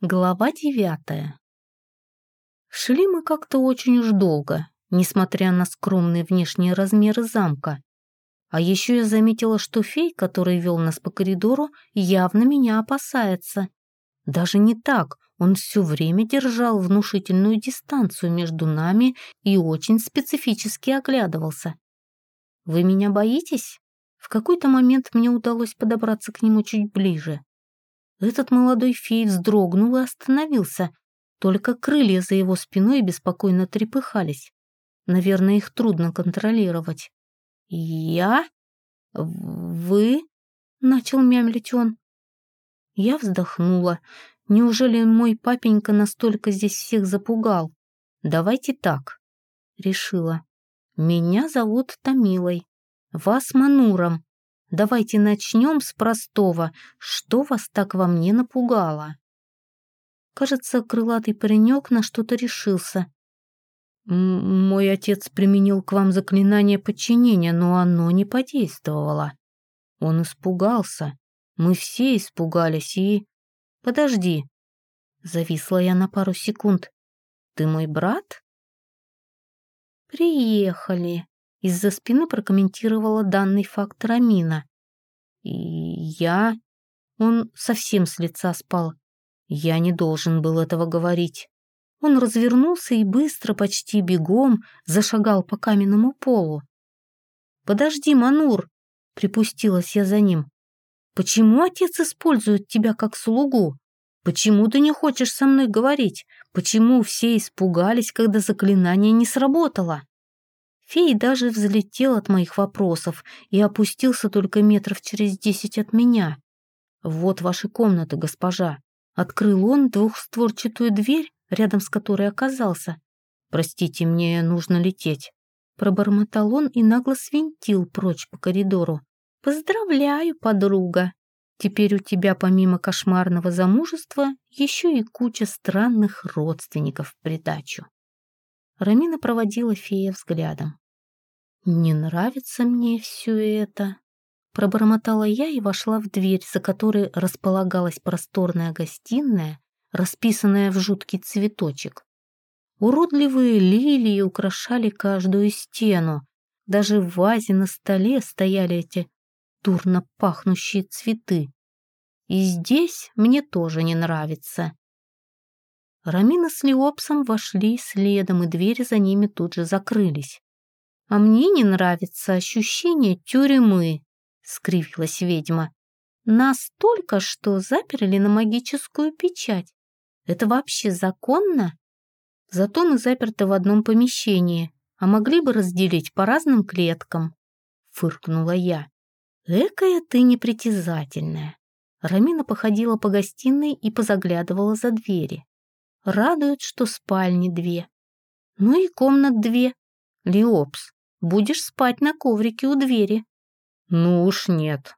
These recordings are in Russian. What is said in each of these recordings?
Глава девятая. Шли мы как-то очень уж долго, несмотря на скромные внешние размеры замка. А еще я заметила, что фей, который вел нас по коридору, явно меня опасается. Даже не так, он все время держал внушительную дистанцию между нами и очень специфически оглядывался. «Вы меня боитесь?» В какой-то момент мне удалось подобраться к нему чуть ближе. Этот молодой фей вздрогнул и остановился, только крылья за его спиной беспокойно трепыхались. Наверное, их трудно контролировать. «Я? Вы?» — начал мямлить он. Я вздохнула. Неужели мой папенька настолько здесь всех запугал? Давайте так, решила. Меня зовут Томилой, вас Мануром. Давайте начнем с простого. Что вас так во мне напугало? Кажется, крылатый паренек на что-то решился. Мой отец применил к вам заклинание подчинения, но оно не подействовало. Он испугался. Мы все испугались и... Подожди. Зависла я на пару секунд. Ты мой брат? Приехали. Из-за спины прокомментировала данный факт Рамина. И я... Он совсем с лица спал. Я не должен был этого говорить. Он развернулся и быстро, почти бегом, зашагал по каменному полу. «Подожди, Манур!» — припустилась я за ним. «Почему отец использует тебя как слугу? Почему ты не хочешь со мной говорить? Почему все испугались, когда заклинание не сработало?» Фей даже взлетел от моих вопросов и опустился только метров через десять от меня. «Вот ваши комнаты, госпожа». Открыл он двухстворчатую дверь, рядом с которой оказался. «Простите, мне нужно лететь». Пробормотал он и нагло свинтил прочь по коридору. «Поздравляю, подруга! Теперь у тебя помимо кошмарного замужества еще и куча странных родственников в придачу». Рамина проводила фея взглядом. «Не нравится мне все это», — пробормотала я и вошла в дверь, за которой располагалась просторная гостиная, расписанная в жуткий цветочек. Уродливые лилии украшали каждую стену, даже в вазе на столе стояли эти дурно пахнущие цветы. И здесь мне тоже не нравится. Рамина с Леопсом вошли следом, и двери за ними тут же закрылись. «А мне не нравится ощущение тюрьмы», — скривилась ведьма. «Нас только что заперли на магическую печать. Это вообще законно? Зато мы заперты в одном помещении, а могли бы разделить по разным клеткам», — фыркнула я. «Экая ты непритязательная». Рамина походила по гостиной и позаглядывала за двери. Радует, что спальни две. Ну и комнат две. Леопс, будешь спать на коврике у двери. Ну уж нет.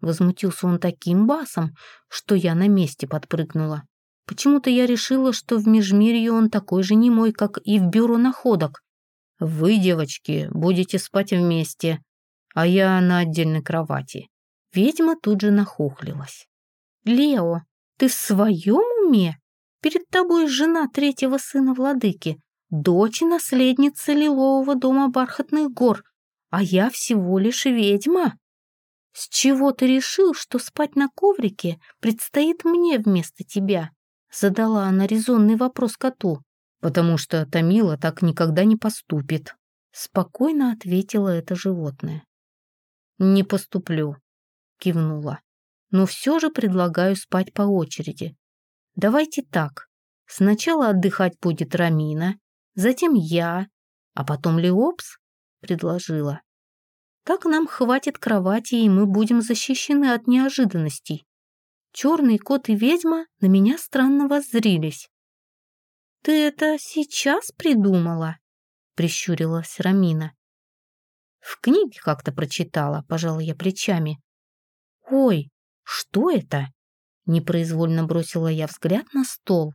Возмутился он таким басом, что я на месте подпрыгнула. Почему-то я решила, что в Межмирье он такой же немой, как и в бюро находок. Вы, девочки, будете спать вместе, а я на отдельной кровати. Ведьма тут же нахохлилась. «Лео, ты в своем уме? Перед тобой жена третьего сына владыки, дочь и наследница лилового дома бархатных гор, а я всего лишь ведьма. С чего ты решил, что спать на коврике предстоит мне вместо тебя? Задала она резонный вопрос коту. Потому что Томила так никогда не поступит. Спокойно ответила это животное. Не поступлю, кивнула. Но все же предлагаю спать по очереди. Давайте так. Сначала отдыхать будет Рамина, затем я, а потом Леопс, предложила. Так нам хватит кровати, и мы будем защищены от неожиданностей. Черный кот и ведьма на меня странно воззрились. «Ты это сейчас придумала?» — прищурилась Рамина. «В книге как-то прочитала», — пожала я плечами. «Ой, что это?» Непроизвольно бросила я взгляд на стол.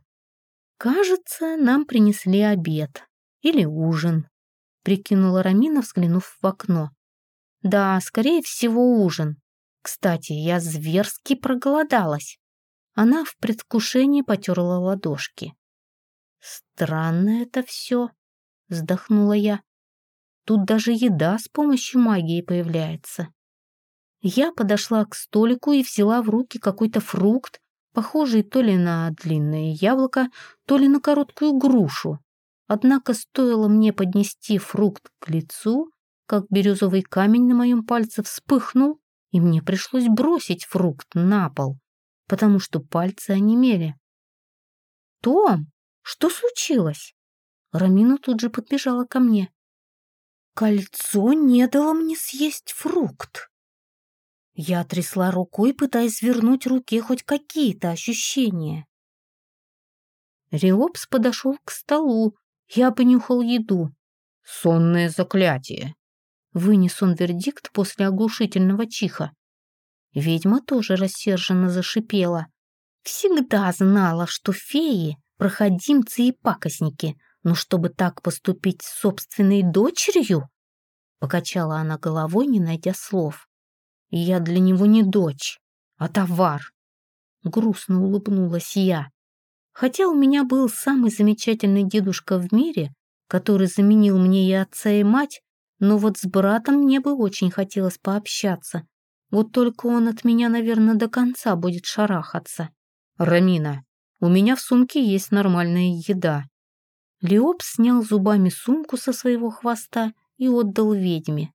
«Кажется, нам принесли обед. Или ужин», — прикинула Рамина, взглянув в окно. «Да, скорее всего, ужин. Кстати, я зверски проголодалась. Она в предвкушении потерла ладошки. «Странно это все», — вздохнула я. «Тут даже еда с помощью магии появляется». Я подошла к столику и взяла в руки какой-то фрукт, похожий то ли на длинное яблоко, то ли на короткую грушу. Однако стоило мне поднести фрукт к лицу, как бирюзовый камень на моем пальце вспыхнул, и мне пришлось бросить фрукт на пол, потому что пальцы онемели. «Том, что случилось?» Рамина тут же подбежала ко мне. «Кольцо не дало мне съесть фрукт». Я трясла рукой, пытаясь вернуть руке хоть какие-то ощущения. Риопс подошел к столу, я понюхал еду. «Сонное заклятие!» Вынес он вердикт после оглушительного чиха. Ведьма тоже рассерженно зашипела. Всегда знала, что феи — проходимцы и пакостники, но чтобы так поступить с собственной дочерью? Покачала она головой, не найдя слов. Я для него не дочь, а товар. Грустно улыбнулась я. Хотя у меня был самый замечательный дедушка в мире, который заменил мне и отца, и мать, но вот с братом мне бы очень хотелось пообщаться. Вот только он от меня, наверное, до конца будет шарахаться. «Рамина, у меня в сумке есть нормальная еда». Леоп снял зубами сумку со своего хвоста и отдал ведьме.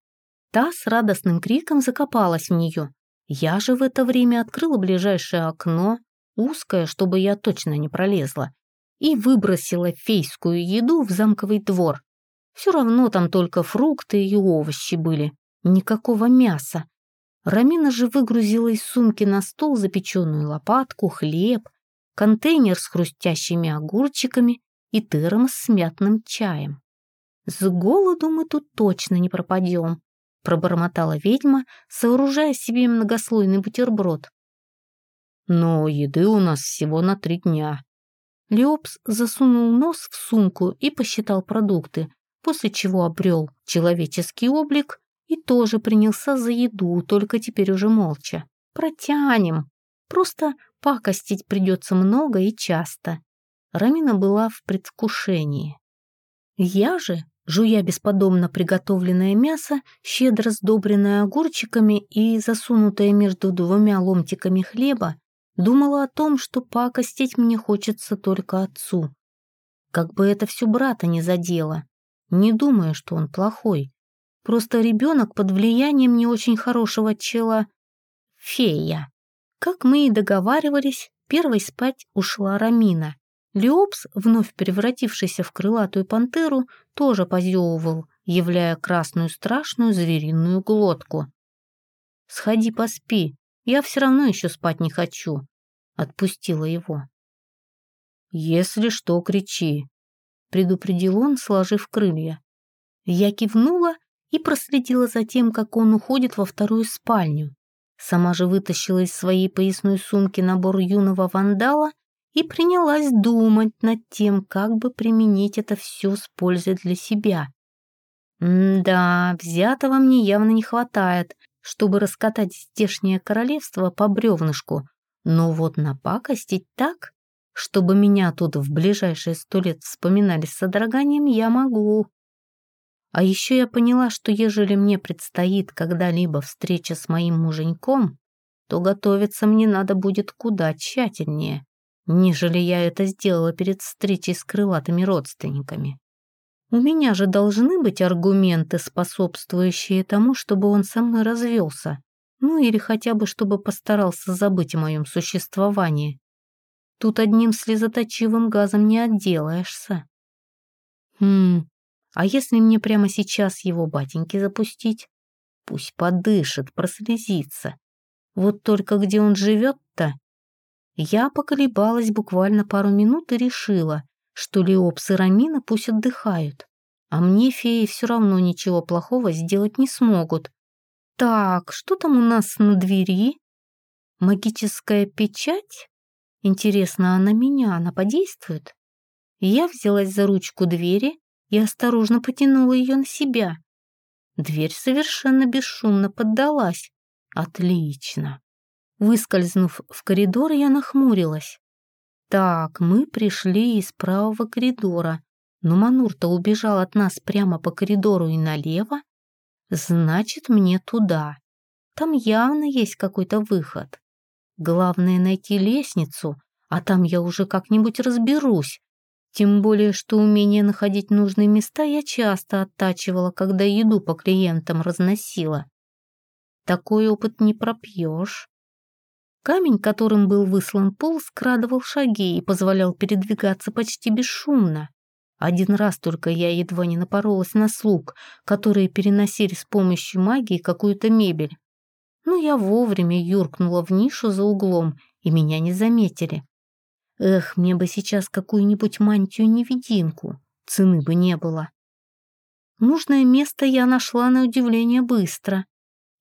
Та с радостным криком закопалась в нее. Я же в это время открыла ближайшее окно, узкое, чтобы я точно не пролезла, и выбросила фейскую еду в замковый двор. Все равно там только фрукты и овощи были, никакого мяса. Рамина же выгрузила из сумки на стол запеченную лопатку, хлеб, контейнер с хрустящими огурчиками и термос с мятным чаем. «С голоду мы тут точно не пропадем», — пробормотала ведьма, сооружая себе многослойный бутерброд. «Но еды у нас всего на три дня». Леопс засунул нос в сумку и посчитал продукты, после чего обрел человеческий облик и тоже принялся за еду, только теперь уже молча. Протянем. Просто пакостить придется много и часто. Рамина была в предвкушении. Я же, жуя бесподобно приготовленное мясо, щедро сдобренное огурчиками и засунутое между двумя ломтиками хлеба, думала о том, что пакостить мне хочется только отцу. Как бы это все брата не задело. Не думая, что он плохой. Просто ребенок под влиянием не очень хорошего чела — фея. Как мы и договаривались, первой спать ушла Рамина. Леопс, вновь превратившийся в крылатую пантеру, тоже позевывал, являя красную страшную звериную глотку. «Сходи поспи, я все равно еще спать не хочу», — отпустила его. «Если что, кричи», — предупредил он, сложив крылья. Я кивнула и проследила за тем, как он уходит во вторую спальню. Сама же вытащила из своей поясной сумки набор юного вандала и принялась думать над тем, как бы применить это все с пользой для себя. М-да, взятого мне явно не хватает, чтобы раскатать здешнее королевство по бревнышку, но вот напакостить так, чтобы меня тут в ближайшие сто лет вспоминали с содроганием, я могу. А еще я поняла, что ежели мне предстоит когда-либо встреча с моим муженьком, то готовиться мне надо будет куда тщательнее, нежели я это сделала перед встречей с крылатыми родственниками. У меня же должны быть аргументы, способствующие тому, чтобы он со мной развелся, ну или хотя бы чтобы постарался забыть о моем существовании. Тут одним слезоточивым газом не отделаешься. Хм, а если мне прямо сейчас его батеньки запустить? Пусть подышит, прослезится. Вот только где он живет-то? Я поколебалась буквально пару минут и решила, что Леопс и Рамина пусть отдыхают. А мне феи все равно ничего плохого сделать не смогут. Так, что там у нас на двери? Магическая печать? Интересно, а на меня она подействует? Я взялась за ручку двери и осторожно потянула ее на себя. Дверь совершенно бесшумно поддалась. Отлично. Выскользнув в коридор, я нахмурилась. Так, мы пришли из правого коридора, но Манур-то убежал от нас прямо по коридору и налево. Значит, мне туда. Там явно есть какой-то выход. Главное найти лестницу, а там я уже как-нибудь разберусь. Тем более, что умение находить нужные места я часто оттачивала, когда еду по клиентам разносила. Такой опыт не пропьешь. Камень, которым был выслан пол, скрадывал шаги и позволял передвигаться почти бесшумно. Один раз только я едва не напоролась на слуг, которые переносили с помощью магии какую-то мебель. Но я вовремя юркнула в нишу за углом, и меня не заметили. Эх, мне бы сейчас какую-нибудь мантию-невидимку, цены бы не было. Нужное место я нашла на удивление быстро.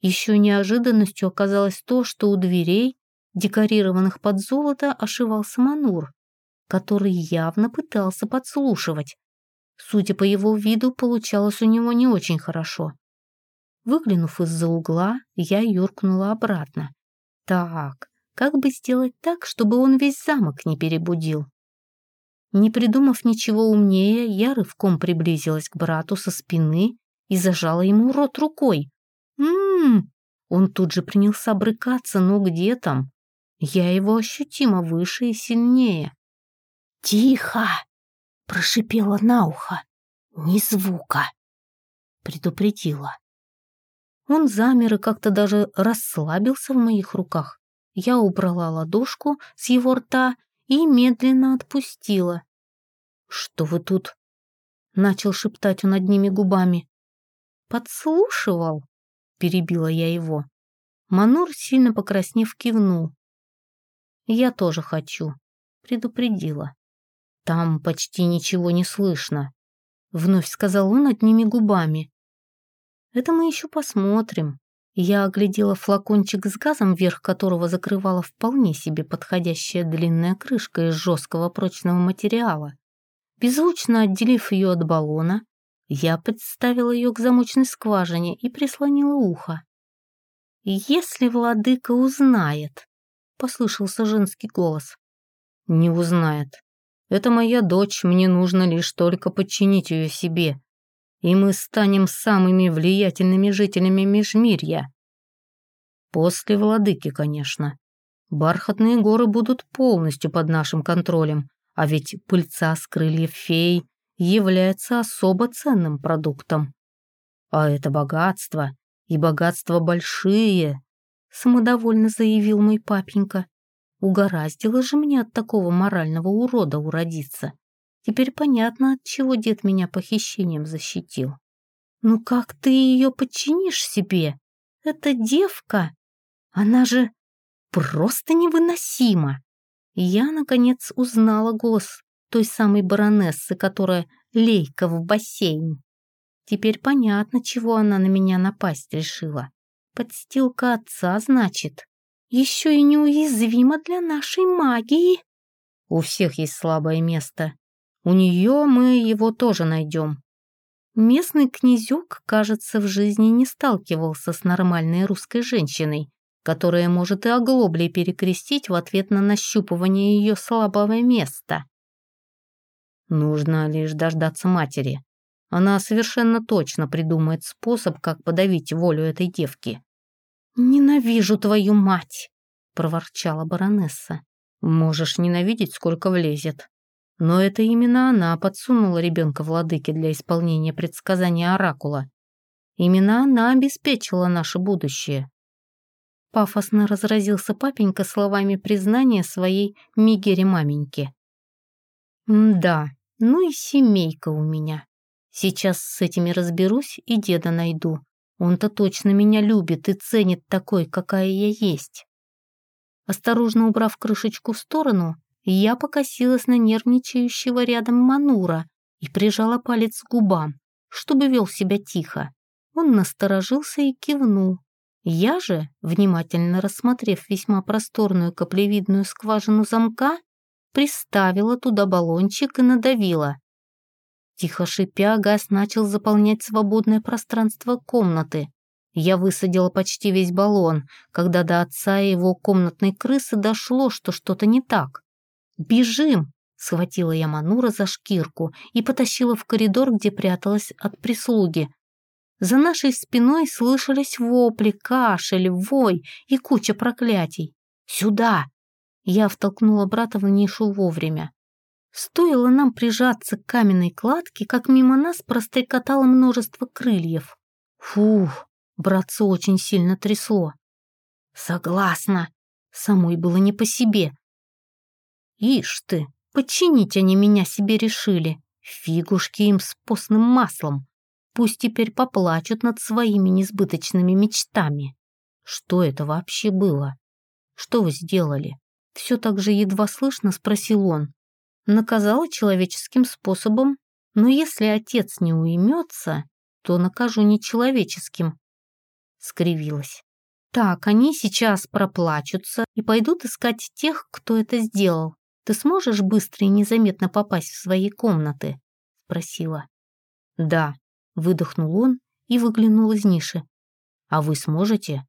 Еще неожиданностью оказалось то, что у дверей, декорированных под золото, ошивался Манур, который явно пытался подслушивать. Судя по его виду, получалось у него не очень хорошо. Выглянув из-за угла, я юркнула обратно. Так, как бы сделать так, чтобы он весь замок не перебудил? Не придумав ничего умнее, я рывком приблизилась к брату со спины и зажала ему рот рукой. «М-м-м!» Он тут же принялся брыкаться, но где там? Я его ощутимо выше и сильнее. «Тихо!» — прошипела на ухо. «Ни звука!» — предупредила. Он замер и как-то даже расслабился в моих руках. Я убрала ладошку с его рта и медленно отпустила. «Что вы тут?» — начал шептать он одними губами. «Подслушивал?» — перебила я его. Манур, сильно покраснев, кивнул. «Я тоже хочу», — предупредила. «Там почти ничего не слышно», — вновь сказал он одними губами. «Это мы еще посмотрим», я оглядела флакончик с газом, верх которого закрывала вполне себе подходящая длинная крышка из жесткого прочного материала. Беззвучно отделив ее от баллона, я представила ее к замочной скважине и прислонила ухо. «Если владыка узнает», — послышался женский голос. «Не узнает. Это моя дочь, мне нужно лишь только подчинить ее себе, и мы станем самыми влиятельными жителями Межмирья. После владыки, конечно. Бархатные горы будут полностью под нашим контролем, а ведь пыльца с крыльев фей является особо ценным продуктом. А это богатство, и богатства большие, самодовольно заявил мой папенька. Угораздило же мне от такого морального урода уродиться. Теперь понятно, от чего дед меня похищением защитил. Ну как ты ее подчинишь себе? Эта девка, она же просто невыносима. я, наконец, узнала голос той самой баронессы, которая лейка в бассейн. Теперь понятно, чего она на меня напасть решила. Подстилка отца, значит. Еще и неуязвима для нашей магии. У всех есть слабое место, у нее мы его тоже найдем. Местный князек, кажется, в жизни не сталкивался с нормальной русской женщиной, которая может и оглоблей перекрестить в ответ на нащупывание ее слабого места. Нужно лишь дождаться матери. Она совершенно точно придумает способ, как подавить волю этой девки. «Ненавижу твою мать!» — проворчала баронесса. «Можешь ненавидеть, сколько влезет. Но это именно она подсунула ребенка владыке для исполнения предсказания Оракула. Именно она обеспечила наше будущее. Пафосно разразился папенька словами признания своей Мигере-маменьки. «Да, ну и семейка у меня. Сейчас с этими разберусь и деда найду. Он-то точно меня любит и ценит такой, какая я есть». Осторожно убрав крышечку в сторону, я покосилась на нервничающего рядом Манура и прижала палец к губам, чтобы вел себя тихо. Он насторожился и кивнул. Я же, внимательно рассмотрев весьма просторную каплевидную скважину замка, приставила туда баллончик и надавила. Тихо шипя, газ начал заполнять свободное пространство комнаты. Я высадила почти весь баллон, когда до отца и его комнатной крысы дошло, что что-то не так. «Бежим!» — схватила я Манура за шкирку и потащила в коридор, где пряталась от прислуги. За нашей спиной слышались вопли, кашель, вой и куча проклятий. «Сюда!» Я втолкнула брата в нишу вовремя. Стоило нам прижаться к каменной кладке, как мимо нас прострекотало множество крыльев. Фух, братца очень сильно трясло. Согласна. Самой было не по себе. Ишь ты, подчинить они меня себе решили. Фигушки им с постным маслом. Пусть теперь поплачут над своими несбыточными мечтами. Что это вообще было? Что вы сделали? Все так же едва слышно спросил он. Наказала человеческим способом, но если отец не уймется, то накажу нечеловеческим. Скривилась. Так, они сейчас проплачутся и пойдут искать тех, кто это сделал. Ты сможешь быстро и незаметно попасть в свои комнаты? Спросила. Да, выдохнул он и выглянул из ниши. А вы сможете?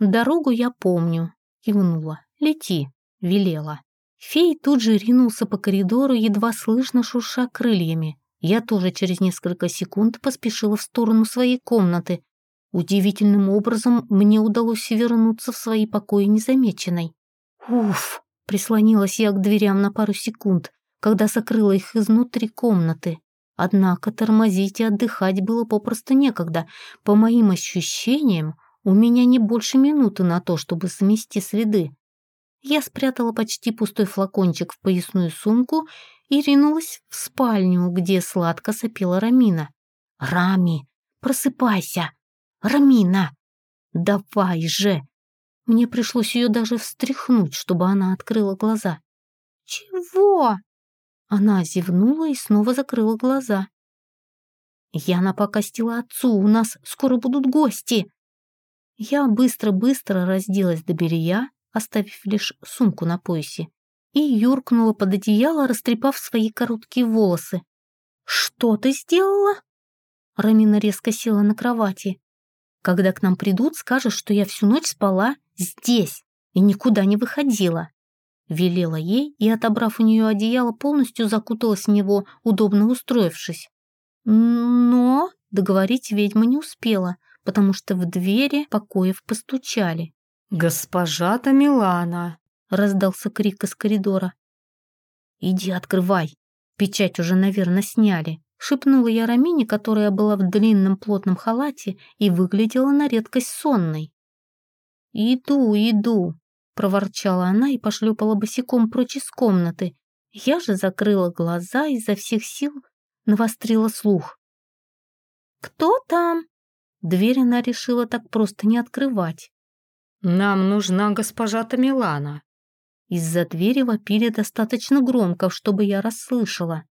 Дорогу я помню, кивнула. Лети, велела. Фей тут же ринулся по коридору, едва слышно шурша крыльями. Я тоже через несколько секунд поспешила в сторону своей комнаты. Удивительным образом мне удалось вернуться в свои покои незамеченной. Уф, прислонилась я к дверям на пару секунд, когда закрыла их изнутри комнаты. Однако тормозить и отдыхать было попросту некогда. По моим ощущениям, у меня не больше минуты на то, чтобы замести следы. Я спрятала почти пустой флакончик в поясную сумку и ринулась в спальню, где сладко сопела Рамина. «Рами, просыпайся! Рамина! Давай же!» Мне пришлось ее даже встряхнуть, чтобы она открыла глаза. «Чего?» Она зевнула и снова закрыла глаза. «Я напокостила отцу, у нас скоро будут гости!» Я быстро-быстро разделась до белья, оставив лишь сумку на поясе, и юркнула под одеяло, растрепав свои короткие волосы. «Что ты сделала?» Рамина резко села на кровати. «Когда к нам придут, скажешь, что я всю ночь спала здесь и никуда не выходила». Велела ей и, отобрав у нее одеяло, полностью закуталась в него, удобно устроившись. Но договорить ведьма не успела, потому что в двери покоев постучали. «Госпожа Тамилана!» — раздался крик из коридора. «Иди открывай!» Печать уже, наверное, сняли. Шепнула я Рамине, которая была в длинном плотном халате и выглядела на редкость сонной. «Иду, иду!» — проворчала она и пошлепала босиком прочь из комнаты. Я же закрыла глаза и изо всех сил навострила слух. «Кто там?» Дверь она решила так просто не открывать. «Нам нужна госпожа Тамилана». Из-за двери вопили достаточно громко, чтобы я расслышала.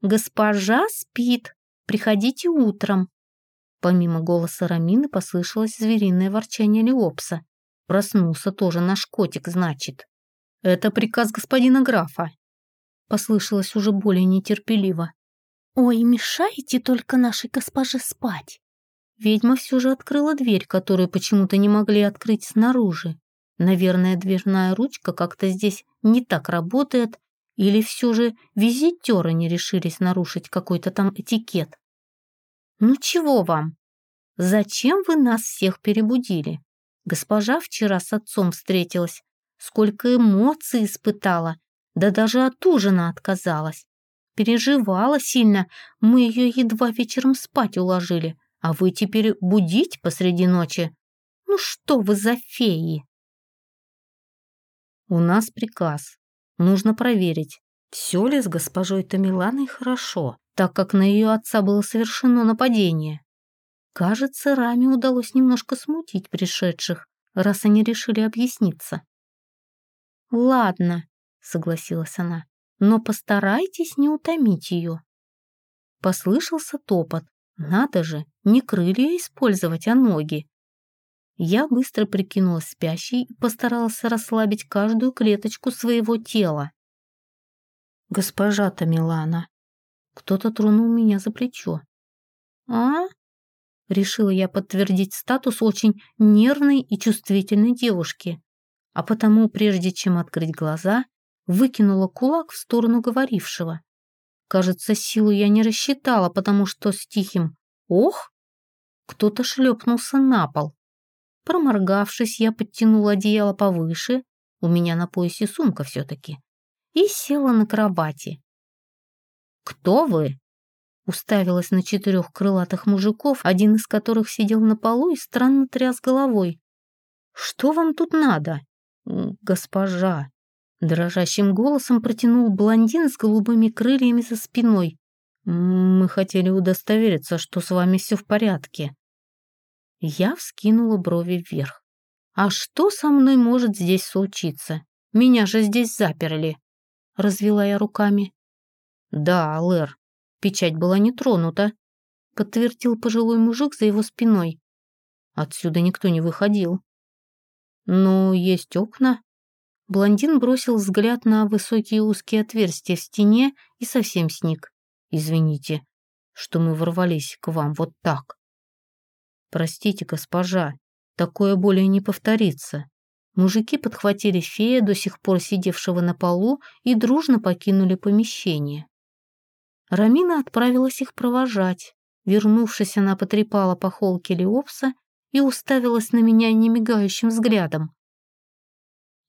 «Госпожа спит. Приходите утром». Помимо голоса Рамины послышалось звериное ворчание Леопса. Проснулся тоже наш котик, значит. «Это приказ господина графа», — послышалось уже более нетерпеливо. «Ой, мешаете только нашей госпоже спать!» Ведьма все же открыла дверь, которую почему-то не могли открыть снаружи. Наверное, дверная ручка как-то здесь не так работает, или все же визитеры не решились нарушить какой-то там этикет. «Ну чего вам? Зачем вы нас всех перебудили? Госпожа вчера с отцом встретилась, сколько эмоций испытала, да даже от ужина отказалась. Переживала сильно, мы ее едва вечером спать уложили, а вы теперь будить посреди ночи? Ну что вы за феи? У нас приказ. Нужно проверить, все ли с госпожой Тамиланой хорошо, так как на ее отца было совершено нападение. Кажется, Раме удалось немножко смутить пришедших, раз они решили объясниться. «Ладно», — согласилась она, — «но постарайтесь не утомить ее». Послышался топот, надо же, не крылья использовать, а ноги. Я быстро прикинулась спящей и постаралась расслабить каждую клеточку своего тела. «Госпожа Тамилана!» Кто-то тронул меня за плечо. «А?» Решила я подтвердить статус очень нервной и чувствительной девушки, а потому, прежде чем открыть глаза, выкинула кулак в сторону говорившего. Кажется, силу я не рассчитала, потому что с тихим «Ох!» кто-то шлепнулся на пол. Проморгавшись, я подтянула одеяло повыше, у меня на поясе сумка все-таки, и села на кровати. «Кто вы?» Уставилась на четырех крылатых мужиков, один из которых сидел на полу и странно тряс головой. «Что вам тут надо?» «Госпожа!» Дрожащим голосом протянул блондин с голубыми крыльями за спиной. «Мы хотели удостовериться, что с вами все в порядке». Я вскинула брови вверх. «А что со мной может здесь случиться? Меня же здесь заперли!» Развела я руками. «Да, Лэр, печать была не тронута», подтвердил пожилой мужик за его спиной. Отсюда никто не выходил. «Но есть окна». Блондин бросил взгляд на высокие узкие отверстия в стене и совсем сник. «Извините, что мы ворвались к вам вот так». «Простите, госпожа, такое более не повторится». Мужики подхватили фея, до сих пор сидевшего на полу, и дружно покинули помещение. Рамина отправилась их провожать. Вернувшись, она потрепала по холке Леопса и уставилась на меня немигающим взглядом.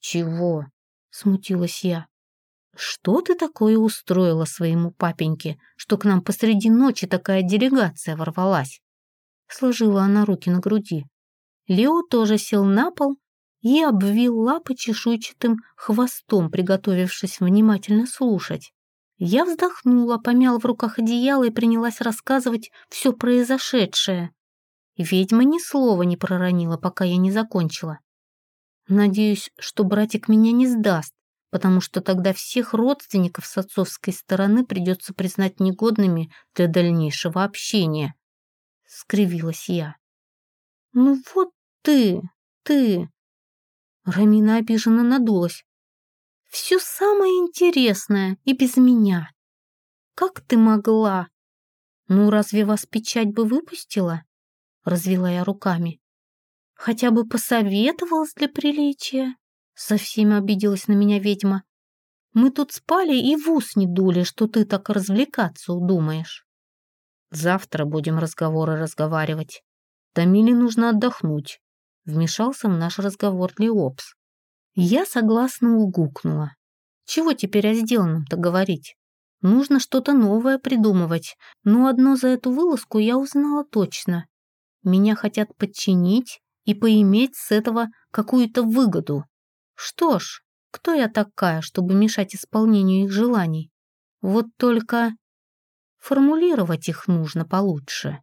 «Чего?» — смутилась я. «Что ты такое устроила своему папеньке, что к нам посреди ночи такая делегация ворвалась?» Сложила она руки на груди. Лео тоже сел на пол и обвил лапы чешуйчатым хвостом, приготовившись внимательно слушать. Я вздохнула, помяла в руках одеяло и принялась рассказывать все произошедшее. Ведьма ни слова не проронила, пока я не закончила. Надеюсь, что братик меня не сдаст, потому что тогда всех родственников с отцовской стороны придется признать негодными для дальнейшего общения скривилась я. «Ну вот ты, ты!» Рамина обиженно надулась. «Все самое интересное и без меня. Как ты могла? Ну, разве вас печать бы выпустила?» Развела я руками. «Хотя бы посоветовалась для приличия?» Совсем обиделась на меня ведьма. «Мы тут спали и в ус не дули, что ты так развлекаться удумаешь». Завтра будем разговоры разговаривать. Тамиле нужно отдохнуть. Вмешался в наш разговор Леопс. Я согласно угукнула. Чего теперь о сделанном-то говорить? Нужно что-то новое придумывать, но одно за эту вылазку я узнала точно. Меня хотят подчинить и поиметь с этого какую-то выгоду. Что ж, кто я такая, чтобы мешать исполнению их желаний? Вот только Формулировать их нужно получше.